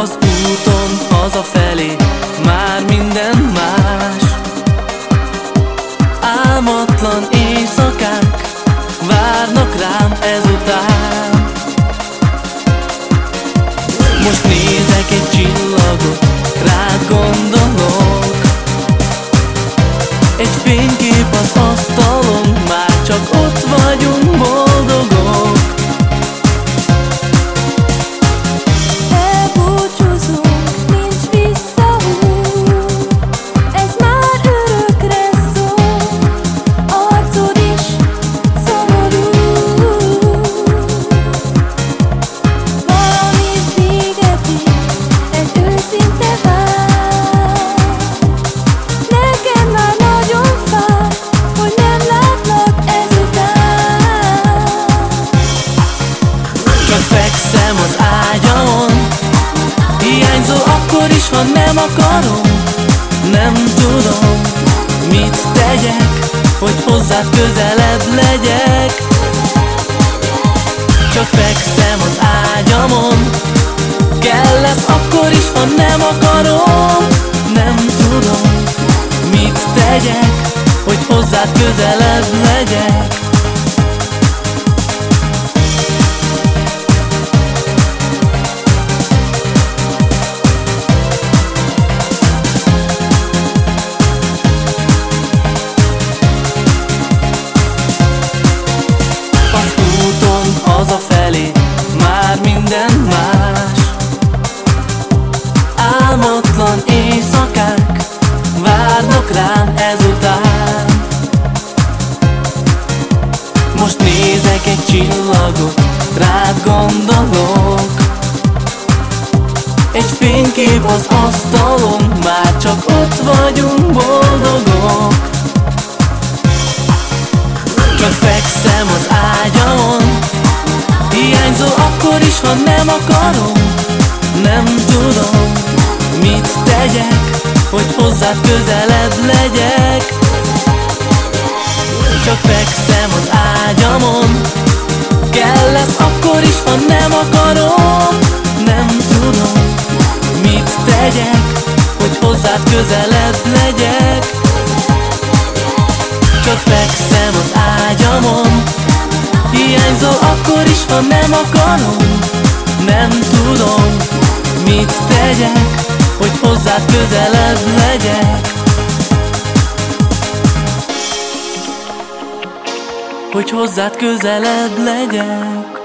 úton hazafelé már minden más. Álmatlan éjszakák várnak rám ezután. Most nézek egy csillagot, rád gondolok. Egy fénykép az asztalon, már csak ott Akkor is, ha nem akarom Nem tudom, mit tegyek Hogy hozzád közelebb legyek. Csak fekszem az ágyamon Kell lesz akkor is, ha nem akarom Nem tudom, mit tegyek Hogy hozzád közelebb legyek csillagot, rád gondolok. Egy fénykép az asztalon, már csak ott vagyunk boldogok. Csak fekszem az ágyamon Hiányzó akkor is, ha nem akarom. Nem tudom, mit tegyek Hogy hozzád közelebb legyek. Csak fekszem az ágyamon Kell lesz akkor is, ha nem akarom Nem tudom, mit tegyek Hogy hozzád közelebb legyek. Csak fekszem az ágyamon Hiányzol akkor is, ha nem akarom. Nem tudom, mit tegyek Hogy hozzád közelebb legyek Hogy hozzád közelebb legyek